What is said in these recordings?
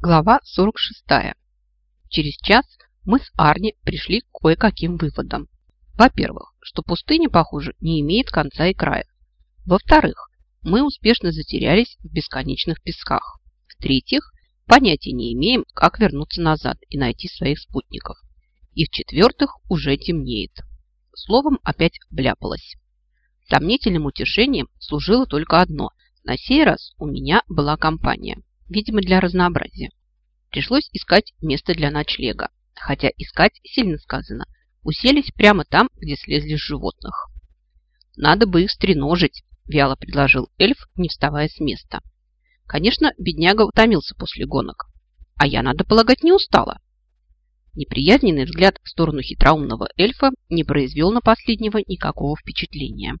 Глава 46. Через час мы с Арни пришли к кое-каким выводам. Во-первых, что пустыня, похоже, не имеет конца и края. Во-вторых, мы успешно затерялись в бесконечных песках. В-третьих, понятия не имеем, как вернуться назад и найти своих спутников. И в-четвертых, уже темнеет. Словом, опять вляпалась. Сомнительным утешением служило только одно. На сей раз у меня была компания – видимо, для разнообразия. Пришлось искать место для ночлега, хотя искать сильно сказано. Уселись прямо там, где слезли с животных. «Надо бы их стреножить», – вяло предложил эльф, не вставая с места. Конечно, бедняга утомился после гонок, а я, надо полагать, не устала. Неприязненный взгляд в сторону хитроумного эльфа не произвел на последнего никакого впечатления.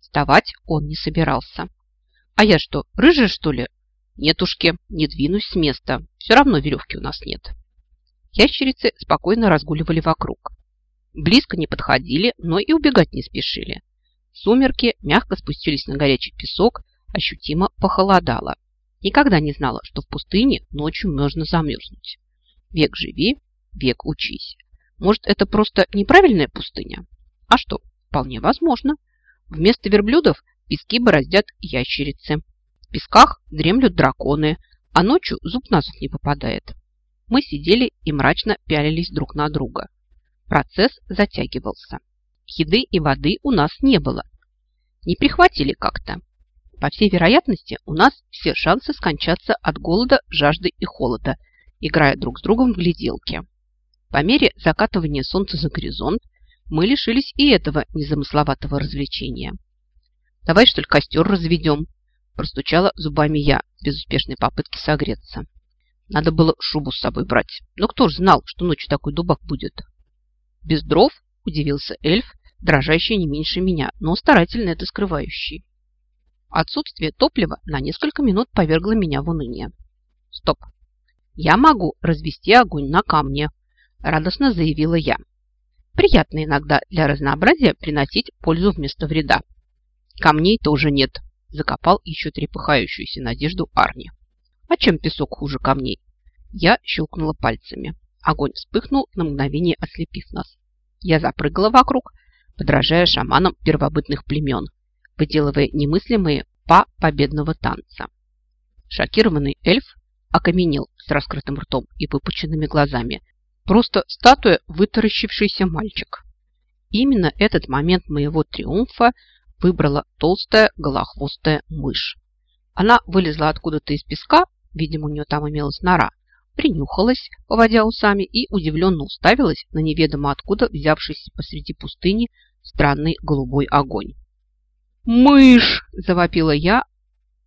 Вставать он не собирался. «А я что, рыжая, что ли?» «Нетушки, не двинусь с места. Все равно веревки у нас нет». Ящерицы спокойно разгуливали вокруг. Близко не подходили, но и убегать не спешили. Сумерки мягко спустились на горячий песок, ощутимо похолодало. Никогда не знала, что в пустыне ночью можно замерзнуть. Век живи, век учись. Может, это просто неправильная пустыня? А что, вполне возможно. Вместо верблюдов пески бороздят ящерицы. В песках дремлют драконы, а ночью зуб на не попадает. Мы сидели и мрачно пялились друг на друга. Процесс затягивался. Еды и воды у нас не было. Не прихватили как-то. По всей вероятности, у нас все шансы скончаться от голода, жажды и холода, играя друг с другом в гляделки. По мере закатывания солнца за горизонт мы лишились и этого незамысловатого развлечения. Давай, что ли, костер разведем, Простучала зубами я в безуспешной попытке согреться. Надо было шубу с собой брать. Но кто ж знал, что ночью такой дубак будет? Без дров, удивился эльф, дрожащий не меньше меня, но старательно это скрывающий. Отсутствие топлива на несколько минут повергло меня в уныние. Стоп. Я могу развести огонь на камне, радостно заявила я. Приятно иногда для разнообразия приносить пользу вместо вреда. Камней тоже нет, закопал еще трепыхающуюся надежду Арни. А чем песок хуже камней? Я щелкнула пальцами. Огонь вспыхнул, на мгновение ослепив нас. Я запрыгала вокруг, подражая шаманам первобытных племен, выделывая немыслимые па победного танца. Шокированный эльф окаменел с раскрытым ртом и выпученными глазами. Просто статуя вытаращившийся мальчик. Именно этот момент моего триумфа выбрала толстая голохвостая мышь. Она вылезла откуда-то из песка, видимо, у нее там имелась нора, принюхалась, поводя усами, и удивленно уставилась на неведомо откуда взявшийся посреди пустыни странный голубой огонь. «Мышь!» – завопила я,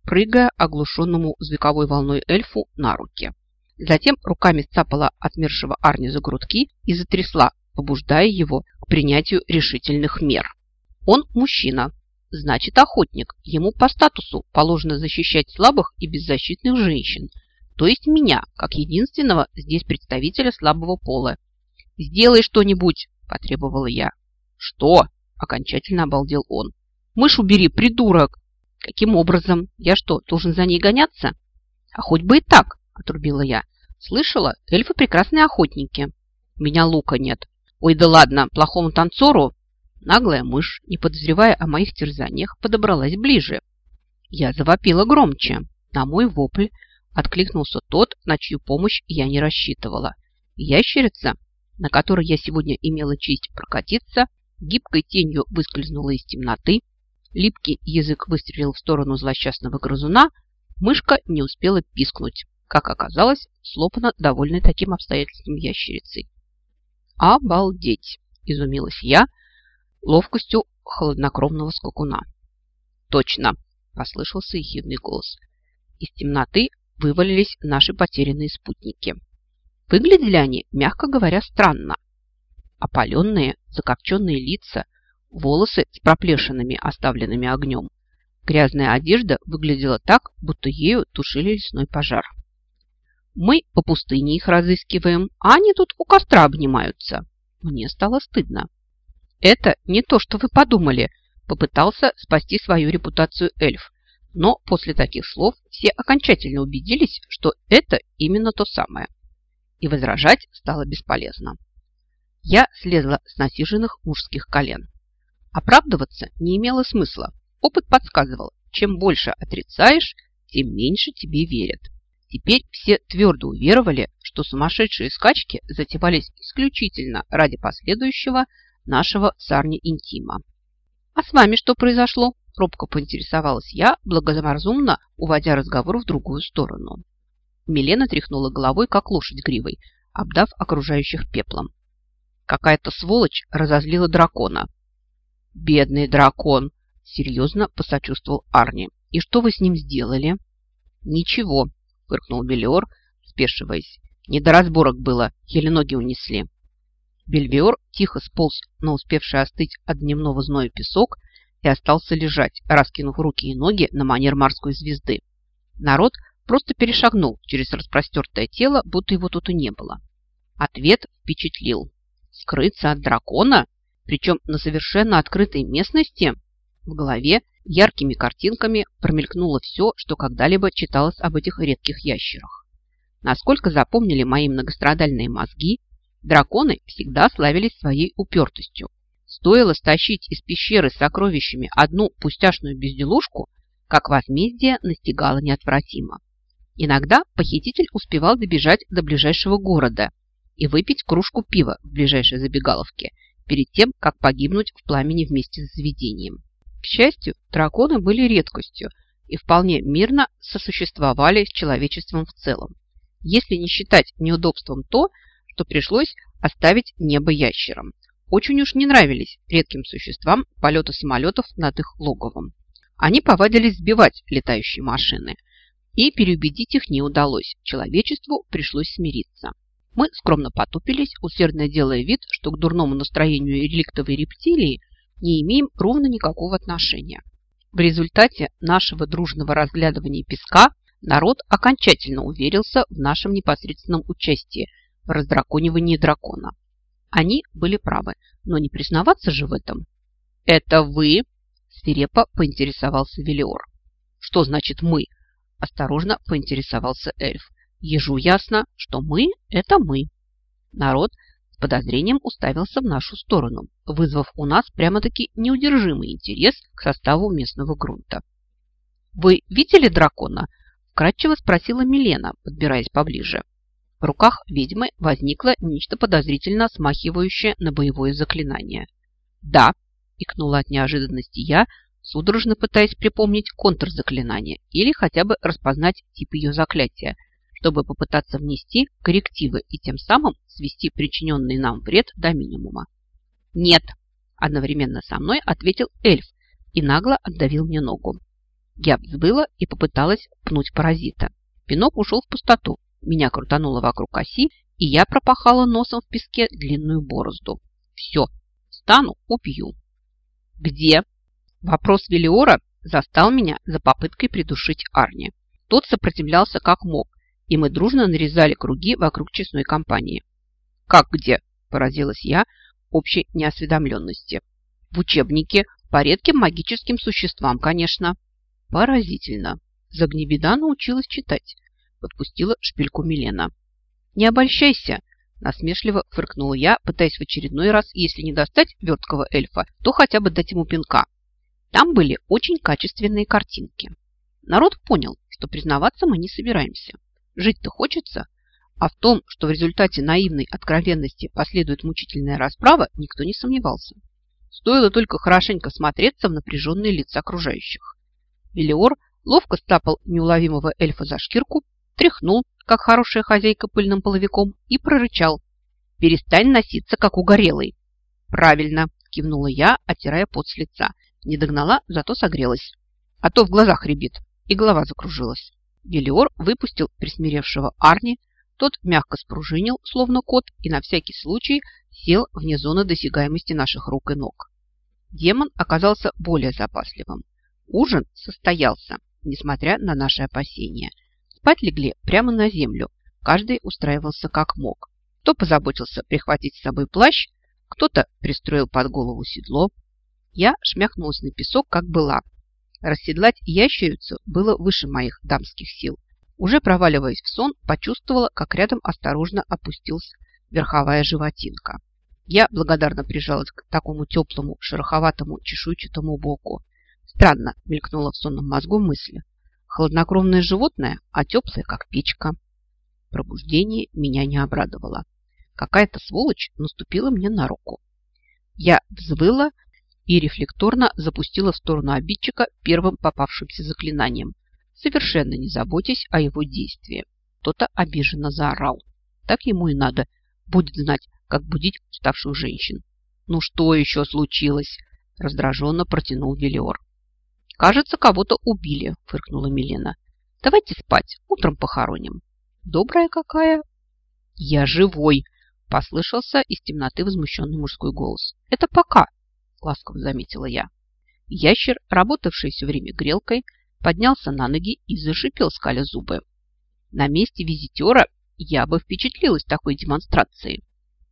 прыгая оглушенному звуковой волной эльфу на руки. Затем руками сцапала отмершего Арни за грудки и затрясла, побуждая его к принятию решительных мер. Он мужчина, Значит, охотник. Ему по статусу положено защищать слабых и беззащитных женщин, то есть меня, как единственного здесь представителя слабого пола. «Сделай что-нибудь!» – потребовала я. «Что?» – окончательно обалдел он. «Мышь убери, придурок!» «Каким образом? Я что, должен за ней гоняться?» «А хоть бы и так!» – отрубила я. «Слышала? Эльфы прекрасные охотники!» «У меня лука нет!» «Ой, да ладно, плохому танцору Наглая мышь, не подозревая о моих терзаниях, подобралась ближе. Я завопила громче. На мой вопль откликнулся тот, на чью помощь я не рассчитывала. Ящерица, на которой я сегодня имела честь прокатиться, гибкой тенью выскользнула из темноты, липкий язык выстрелил в сторону злосчастного грызуна, мышка не успела пискнуть, как оказалось, слопана довольной таким обстоятельством ящерицей. «Обалдеть!» – изумилась я – ловкостью холоднокровного скакуна. «Точно!» – послышался ехидный голос. Из темноты вывалились наши потерянные спутники. Выглядели они, мягко говоря, странно. Опаленные, закопченные лица, волосы с проплешинами, оставленными огнем. Грязная одежда выглядела так, будто ею тушили лесной пожар. Мы по пустыне их разыскиваем, а они тут у костра обнимаются. Мне стало стыдно. «Это не то, что вы подумали», – попытался спасти свою репутацию эльф. Но после таких слов все окончательно убедились, что это именно то самое. И возражать стало бесполезно. Я слезла с насиженных мужских колен. Оправдываться не имело смысла. Опыт подсказывал, чем больше отрицаешь, тем меньше тебе верят. Теперь все твердо уверовали, что сумасшедшие скачки затевались исключительно ради последующего нашего сарни интима. «А с вами что произошло?» – робко поинтересовалась я, благозаморзумно уводя разговор в другую сторону. Милена тряхнула головой, как лошадь гривой, обдав окружающих пеплом. Какая-то сволочь разозлила дракона. «Бедный дракон!» – серьезно посочувствовал Арни. «И что вы с ним сделали?» «Ничего», – фыркнул Белиор, спешиваясь. «Не до разборок было, еле ноги унесли». Бельвиор тихо сполз на успевший остыть от дневного зноя песок и остался лежать, раскинув руки и ноги на манер морской звезды. Народ просто перешагнул через распростертое тело, будто его тут и не было. Ответ впечатлил. Скрыться от дракона, причем на совершенно открытой местности, в голове яркими картинками промелькнуло все, что когда-либо читалось об этих редких ящерах. Насколько запомнили мои многострадальные мозги, Драконы всегда славились своей упертостью. Стоило стащить из пещеры с сокровищами одну пустяшную безделушку, как возмездие настигало неотвратимо. Иногда похититель успевал добежать до ближайшего города и выпить кружку пива в ближайшей забегаловке перед тем, как погибнуть в пламени вместе с заведением. К счастью, драконы были редкостью и вполне мирно сосуществовали с человечеством в целом. Если не считать неудобством то, что пришлось оставить небо ящерам. Очень уж не нравились редким существам полеты самолетов над их логовом. Они повадились сбивать летающие машины, и переубедить их не удалось. Человечеству пришлось смириться. Мы скромно потупились, усердно делая вид, что к дурному настроению реликтовой рептилии не имеем ровно никакого отношения. В результате нашего дружного разглядывания песка народ окончательно уверился в нашем непосредственном участии – раздраконивании дракона. Они были правы, но не признаваться же в этом. «Это вы?» – свирепо поинтересовался Велиор. «Что значит «мы»?» – осторожно поинтересовался эльф. «Ежу ясно, что мы – это мы». Народ с подозрением уставился в нашу сторону, вызвав у нас прямо-таки неудержимый интерес к составу местного грунта. «Вы видели дракона?» – вкратчиво спросила Милена, подбираясь поближе. В руках ведьмы возникло нечто подозрительно смахивающее на боевое заклинание. «Да», – икнула от неожиданности я, судорожно пытаясь припомнить контрзаклинание или хотя бы распознать тип ее заклятия, чтобы попытаться внести коррективы и тем самым свести причиненный нам вред до минимума. «Нет», – одновременно со мной ответил эльф и нагло отдавил мне ногу. Я взбыла и попыталась пнуть паразита. Пинок ушел в пустоту, меня крутануло вокруг оси, и я пропахала носом в песке длинную борозду. Все, стану, убью. Где? Вопрос Велиора застал меня за попыткой придушить Арни. Тот сопротивлялся как мог, и мы дружно нарезали круги вокруг честной компании. «Как где?» – поразилась я общей неосведомленности. «В учебнике по редким магическим существам, конечно». «Поразительно. Загнебеда научилась читать подпустила шпильку Милена. «Не обольщайся!» – насмешливо фыркнула я, пытаясь в очередной раз, если не достать верткого эльфа, то хотя бы дать ему пинка. Там были очень качественные картинки. Народ понял, что признаваться мы не собираемся. Жить-то хочется, а в том, что в результате наивной откровенности последует мучительная расправа, никто не сомневался. Стоило только хорошенько смотреться в напряженные лица окружающих. Велиор ловко стапал неуловимого эльфа за шкирку, тряхнул, как хорошая хозяйка пыльным половиком, и прорычал. «Перестань носиться, как угорелый!» «Правильно!» – кивнула я, оттирая пот с лица. Не догнала, зато согрелась. А то в глазах рябит, и голова закружилась. Гелиор выпустил присмиревшего Арни, тот мягко спружинил, словно кот, и на всякий случай сел вне зоны досягаемости наших рук и ног. Демон оказался более запасливым. Ужин состоялся, несмотря на наши опасения – Спать легли прямо на землю. Каждый устраивался как мог. Кто позаботился прихватить с собой плащ, кто-то пристроил под голову седло. Я шмяхнулась на песок, как была. Расседлать ящерицу было выше моих дамских сил. Уже проваливаясь в сон, почувствовала, как рядом осторожно опустилась верховая животинка. Я благодарно прижалась к такому теплому, шероховатому, чешуйчатому боку. Странно, мелькнула в сонном мозгу мысль. Холоднокровное животное, а теплое, как печка. Пробуждение меня не обрадовало. Какая-то сволочь наступила мне на руку. Я взвыла и рефлекторно запустила в сторону обидчика первым попавшимся заклинанием, совершенно не заботясь о его действии. Кто-то обиженно заорал. Так ему и надо. Будет знать, как будить уставших женщин. «Ну что еще случилось?» – раздраженно протянул Велиор. «Кажется, кого-то убили», – фыркнула Милена. «Давайте спать, утром похороним». «Добрая какая!» «Я живой!» – послышался из темноты возмущенный мужской голос. «Это пока!» – ласково заметила я. Ящер, работавший все время грелкой, поднялся на ноги и зашипел, скаля зубы. На месте визитера я бы впечатлилась такой демонстрацией.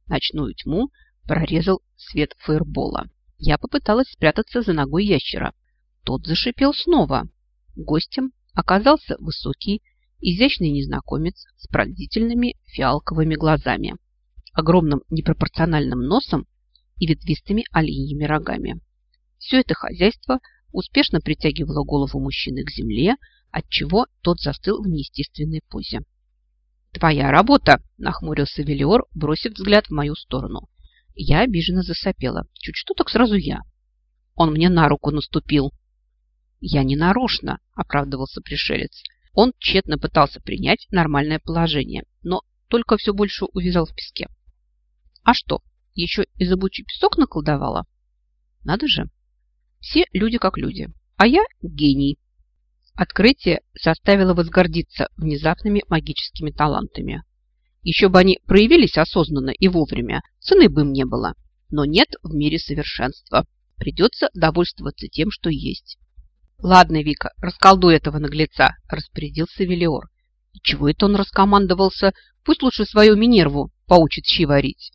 Ночную тьму прорезал свет фаербола. Я попыталась спрятаться за ногой ящера. Тот зашипел снова. Гостем оказался высокий, изящный незнакомец с пронзительными фиалковыми глазами, огромным непропорциональным носом и ветвистыми оленьими рогами. Все это хозяйство успешно притягивало голову мужчины к земле, отчего тот застыл в неестественной позе. «Твоя работа!» – нахмурился Велиор, бросив взгляд в мою сторону. Я обиженно засопела. Чуть что, так сразу я. Он мне на руку наступил. «Я не нарочно», – оправдывался пришелец. Он тщетно пытался принять нормальное положение, но только все больше увязал в песке. А что, еще и зыбучий песок наколдовала? Надо же. Все люди как люди, а я гений. Открытие заставило возгордиться внезапными магическими талантами. Еще бы они проявились осознанно и вовремя, цены бы им не было. Но нет в мире совершенства. Придется довольствоваться тем, что есть. «Ладно, Вика, расколдуй этого наглеца», – распорядился Велиор. «И чего это он раскомандовался? Пусть лучше свою Минерву поучит щи варить».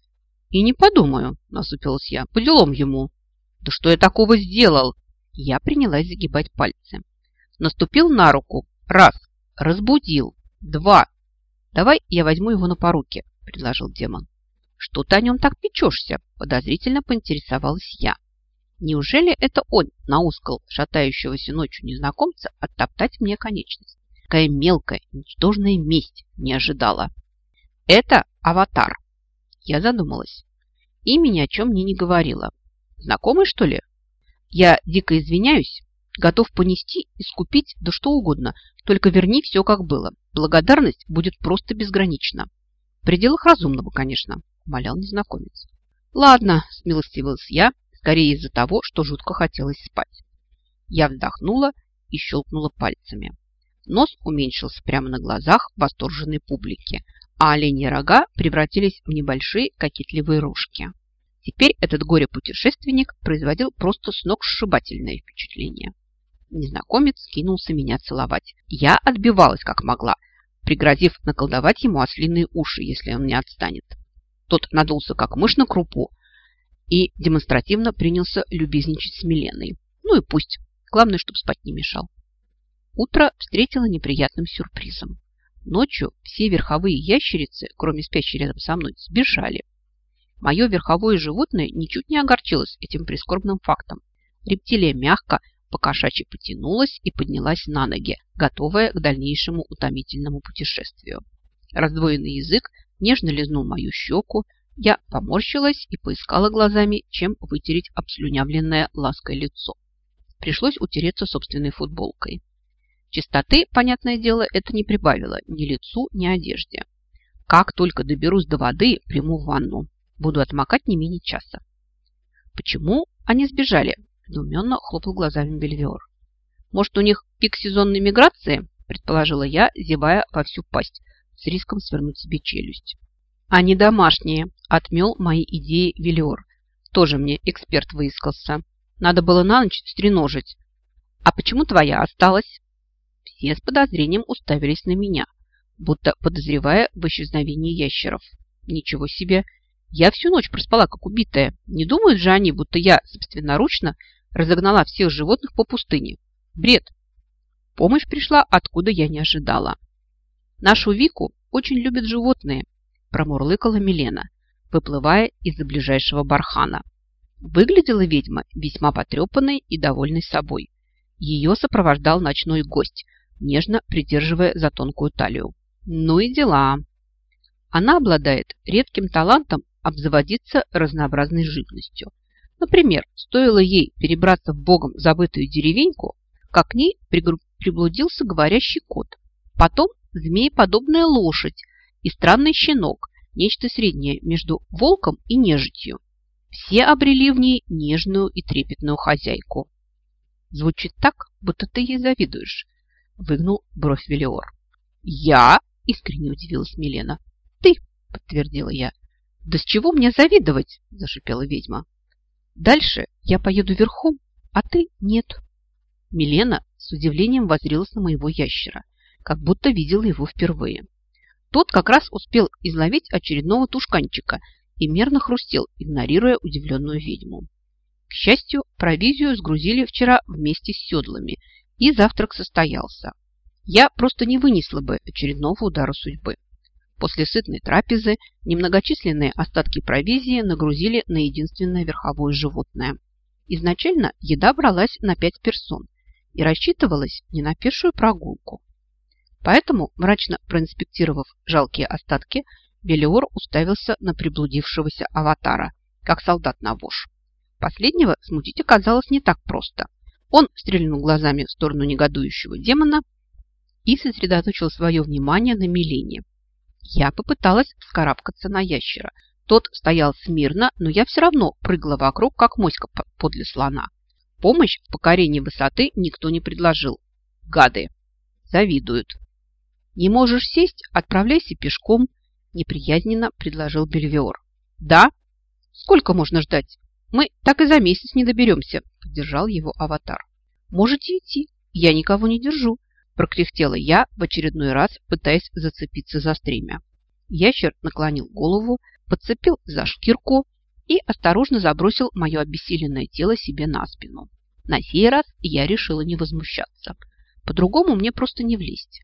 «И не подумаю», – насупилась я, – «по делам ему». «Да что я такого сделал?» Я принялась загибать пальцы. Наступил на руку. Раз. Разбудил. Два. «Давай я возьму его на поруки», – предложил демон. «Что ты о нем так печешься?» – подозрительно поинтересовалась я. Неужели это он наускал шатающегося ночью незнакомца оттоптать мне конечность? Какая мелкая, ничтожная месть не ожидала. Это аватар. Я задумалась. Имя ни о чем мне не говорила. Знакомый, что ли? Я дико извиняюсь, готов понести, искупить, да что угодно, только верни все, как было. Благодарность будет просто безгранична. В пределах разумного, конечно, умолял незнакомец. Ладно, смилостивилась я, скорее из-за того, что жутко хотелось спать. Я вздохнула и щелкнула пальцами. Нос уменьшился прямо на глазах восторженной публики, а оленьи рога превратились в небольшие кокетливые рожки. Теперь этот горе-путешественник производил просто сногсшибательное впечатление. Незнакомец кинулся меня целовать. Я отбивалась как могла, пригрозив наколдовать ему ослиные уши, если он не отстанет. Тот надулся как мышь на крупу, и демонстративно принялся любезничать с Миленой. Ну и пусть. Главное, чтобы спать не мешал. Утро встретило неприятным сюрпризом. Ночью все верховые ящерицы, кроме спящей рядом со мной, сбежали. Мое верховое животное ничуть не огорчилось этим прискорбным фактом. Рептилия мягко, покошачьи потянулась и поднялась на ноги, готовая к дальнейшему утомительному путешествию. Раздвоенный язык нежно лизнул мою щеку, я поморщилась и поискала глазами, чем вытереть обслюнявленное лаской лицо. Пришлось утереться собственной футболкой. Чистоты, понятное дело, это не прибавило ни лицу, ни одежде. Как только доберусь до воды, приму ванну. Буду отмокать не менее часа. Почему они сбежали? Недоуменно хлопал глазами Бельвиор. Может, у них пик сезонной миграции? Предположила я, зевая во всю пасть, с риском свернуть себе челюсть. Они домашние, отмел мои идеи Велиор. Тоже мне эксперт выискался. Надо было на ночь стреножить. А почему твоя осталась? Все с подозрением уставились на меня, будто подозревая в исчезновении ящеров. Ничего себе! Я всю ночь проспала, как убитая. Не думают же они, будто я собственноручно разогнала всех животных по пустыне. Бред. Помощь пришла, откуда я не ожидала. Нашу Вику очень любят животные, промурлыкала Милена, выплывая из-за ближайшего бархана. Выглядела ведьма весьма потрепанной и довольной собой. Ее сопровождал ночной гость, нежно придерживая за тонкую талию. Ну и дела. Она обладает редким талантом обзаводиться разнообразной живностью. Например, стоило ей перебраться в богом забытую деревеньку, как к ней приблудился говорящий кот. Потом змееподобная лошадь и странный щенок, нечто среднее между волком и нежитью. Все обрели в ней нежную и трепетную хозяйку. Звучит так, будто ты ей завидуешь, выгнул бровь Велиор. Я? Искренне удивилась Милена. Ты, подтвердила я. Да с чего мне завидовать? Зашипела ведьма. Дальше я поеду верхом, а ты нет. Милена с удивлением возрилась на моего ящера, как будто видела его впервые. Тот как раз успел изловить очередного тушканчика и мерно хрустел, игнорируя удивленную ведьму. К счастью, провизию сгрузили вчера вместе с седлами, и завтрак состоялся. Я просто не вынесла бы очередного удара судьбы. После сытной трапезы немногочисленные остатки провизии нагрузили на единственное верховое животное. Изначально еда бралась на пять персон и рассчитывалась не на пешую прогулку. Поэтому, мрачно проинспектировав жалкие остатки, Белиор уставился на приблудившегося аватара, как солдат на вож. Последнего смутить оказалось не так просто. Он стрельнул глазами в сторону негодующего демона и сосредоточил свое внимание на Милене. Я попыталась вскарабкаться на ящера. Тот стоял смирно, но я все равно прыгала вокруг, как моська подле слона. Помощь в покорении высоты никто не предложил. Гады. Завидуют. Не можешь сесть? Отправляйся пешком, неприязненно предложил Бельвиор. Да? Сколько можно ждать? Мы так и за месяц не доберемся, поддержал его аватар. Можете идти, я никого не держу, прокряхтела я в очередной раз, пытаясь зацепиться за стремя. Ящер наклонил голову, подцепил за шкирку и осторожно забросил мое обессиленное тело себе на спину. На сей раз я решила не возмущаться. По-другому мне просто не влезть.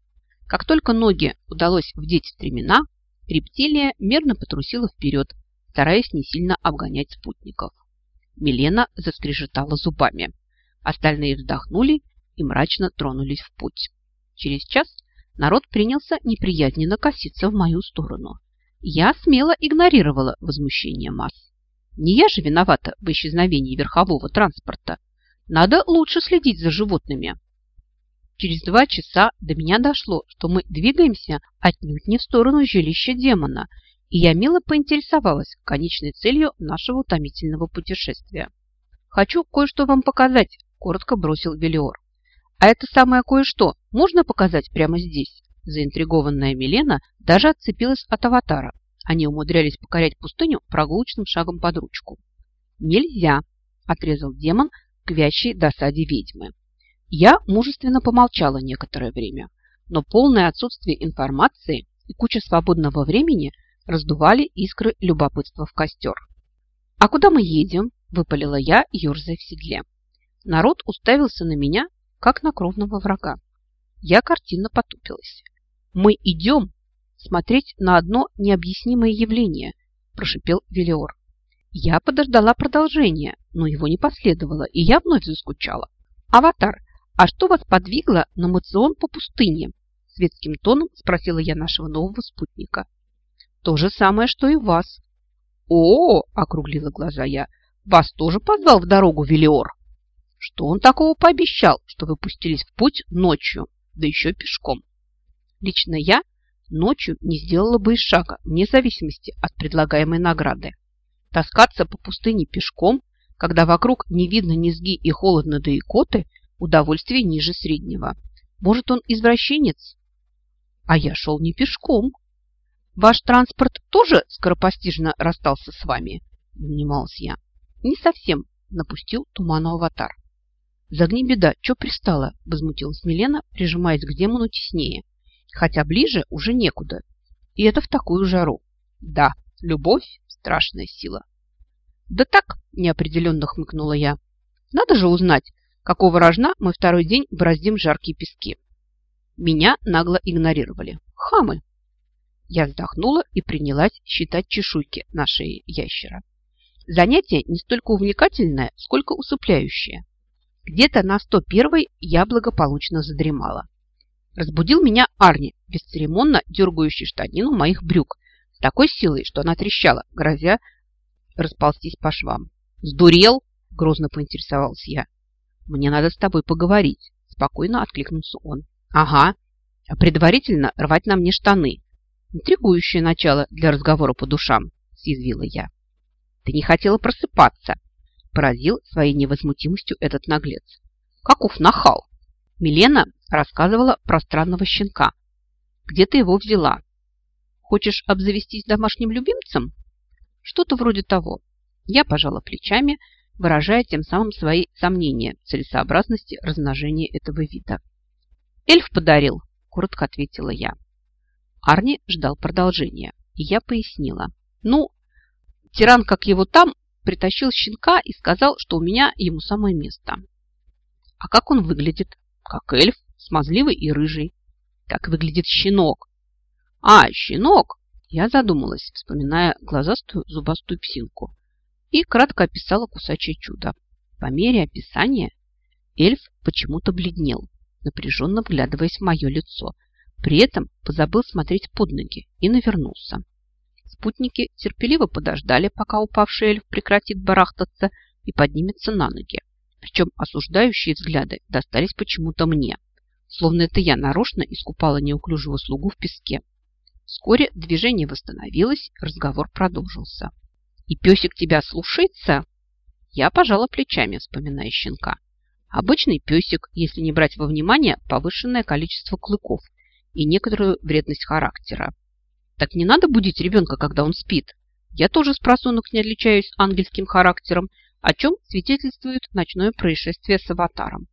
Как только ноги удалось вдеть в стремена, рептилия мерно потрусила вперед, стараясь не сильно обгонять спутников. Милена заскрежетала зубами. Остальные вздохнули и мрачно тронулись в путь. Через час народ принялся неприязненно коситься в мою сторону. Я смело игнорировала возмущение масс. Не я же виновата в исчезновении верхового транспорта. Надо лучше следить за животными. Через два часа до меня дошло, что мы двигаемся отнюдь не в сторону жилища демона, и я мило поинтересовалась конечной целью нашего утомительного путешествия. «Хочу кое-что вам показать», – коротко бросил Велиор. «А это самое кое-что можно показать прямо здесь?» Заинтригованная Милена даже отцепилась от аватара. Они умудрялись покорять пустыню прогулочным шагом под ручку. «Нельзя!» – отрезал демон к вящей досаде ведьмы. Я мужественно помолчала некоторое время, но полное отсутствие информации и куча свободного времени раздували искры любопытства в костер. «А куда мы едем?» – выпалила я, ерзая в седле. Народ уставился на меня как на кровного врага. Я картинно потупилась. «Мы идем смотреть на одно необъяснимое явление», – прошипел Велиор. Я подождала продолжения, но его не последовало, и я вновь заскучала. «Аватар, а что вас подвигло на мацион по пустыне?» Светским тоном спросила я нашего нового спутника. «То же самое, что и вас». «О!» – округлила глаза я. «Вас тоже позвал в дорогу Велиор?» Что он такого пообещал, что вы пустились в путь ночью, да еще пешком? Лично я ночью не сделала бы и шага, вне зависимости от предлагаемой награды. Таскаться по пустыне пешком, когда вокруг не видно низги и холодно да икоты, удовольствие ниже среднего. Может, он извращенец? А я шел не пешком. Ваш транспорт тоже скоропостижно расстался с вами? Не унималась я. Не совсем, напустил туману аватар. «Загни беда, чё пристала?» – возмутилась Милена, прижимаясь к демону теснее. Хотя ближе уже некуда. И это в такую жару. Да, любовь – страшная сила. «Да так», – неопределенно хмыкнула я. «Надо же узнать, какого рожна мы второй день бороздим жаркие пески. Меня нагло игнорировали. Хамы. Я вздохнула и принялась считать чешуйки на шее ящера. Занятие не столько увлекательное, сколько усыпляющее. Где-то на 101 я благополучно задремала. Разбудил меня Арни, бесцеремонно дергающий штанину моих брюк с такой силой, что она трещала, грозя расползтись по швам. «Сдурел?» – грозно поинтересовался я. «Мне надо с тобой поговорить», – спокойно откликнулся он. «Ага, а предварительно рвать на мне штаны. Интригующее начало для разговора по душам», – съязвила я. «Ты не хотела просыпаться», – поразил своей невозмутимостью этот наглец. «Каков нахал!» Милена рассказывала про странного щенка. «Где ты его взяла? Хочешь обзавестись домашним любимцем?» Что-то вроде того. Я пожала плечами, выражая тем самым свои сомнения в целесообразности размножения этого вида. «Эльф подарил», – коротко ответила я. Арни ждал продолжения, и я пояснила. «Ну, тиран, как его там, притащил щенка и сказал, что у меня ему самое место». «А как он выглядит?» «Как эльф, смазливый и рыжий». «Как выглядит щенок?» «А, щенок!» Я задумалась, вспоминая глазастую зубастую псинку, и кратко описала кусачее чудо. По мере описания эльф почему-то бледнел, напряженно вглядываясь в мое лицо. При этом позабыл смотреть под ноги и навернулся. Спутники терпеливо подождали, пока упавший эльф прекратит барахтаться и поднимется на ноги. Причем осуждающие взгляды достались почему-то мне, словно это я нарочно искупала неуклюжего слугу в песке. Вскоре движение восстановилось, разговор продолжился. «И песик тебя слушается?» Я пожала плечами, вспоминая щенка. Обычный песик, если не брать во внимание повышенное количество клыков и некоторую вредность характера. Так не надо будить ребенка, когда он спит. Я тоже с просунок не отличаюсь ангельским характером, о чем свидетельствует ночное происшествие с аватаром.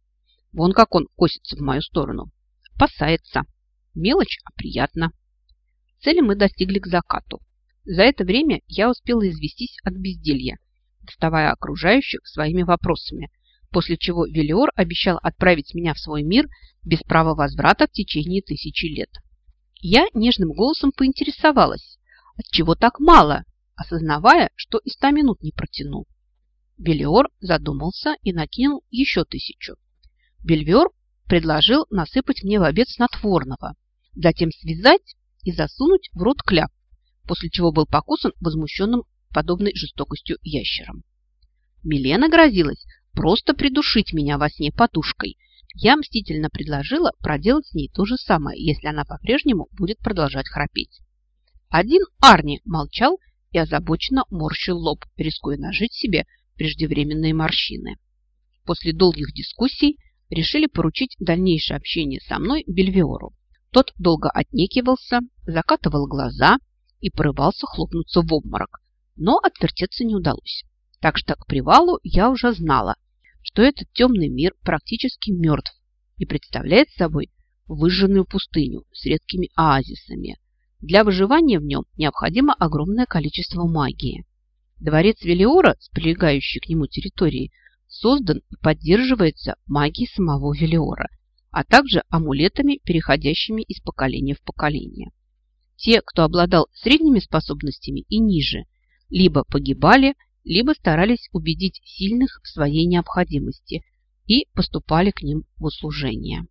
Вон как он косится в мою сторону. Опасается. Мелочь, а приятно. Цели мы достигли к закату. За это время я успела известись от безделья, доставая окружающих своими вопросами, после чего Велиор обещал отправить меня в свой мир без права возврата в течение тысячи лет. Я нежным голосом поинтересовалась, от чего так мало, осознавая, что и ста минут не протяну. Белиор задумался и накинул еще тысячу. Бельвер предложил насыпать мне в обед снотворного, затем связать и засунуть в рот кляп, после чего был покусан возмущенным подобной жестокостью ящером. Милена грозилась просто придушить меня во сне подушкой. Я мстительно предложила проделать с ней то же самое, если она по-прежнему будет продолжать храпеть. Один Арни молчал и озабоченно морщил лоб, рискуя нажить себе преждевременные морщины. После долгих дискуссий решили поручить дальнейшее общение со мной Бельвиору. Тот долго отнекивался, закатывал глаза и порывался хлопнуться в обморок, но отвертеться не удалось. Так что к привалу я уже знала, что этот темный мир практически мертв и представляет собой выжженную пустыню с редкими оазисами. Для выживания в нем необходимо огромное количество магии. Дворец Велиора с прилегающей к нему территорией создан и поддерживается магией самого Велиора, а также амулетами, переходящими из поколения в поколение. Те, кто обладал средними способностями и ниже, либо погибали, либо старались убедить сильных в своей необходимости и поступали к ним в услужение.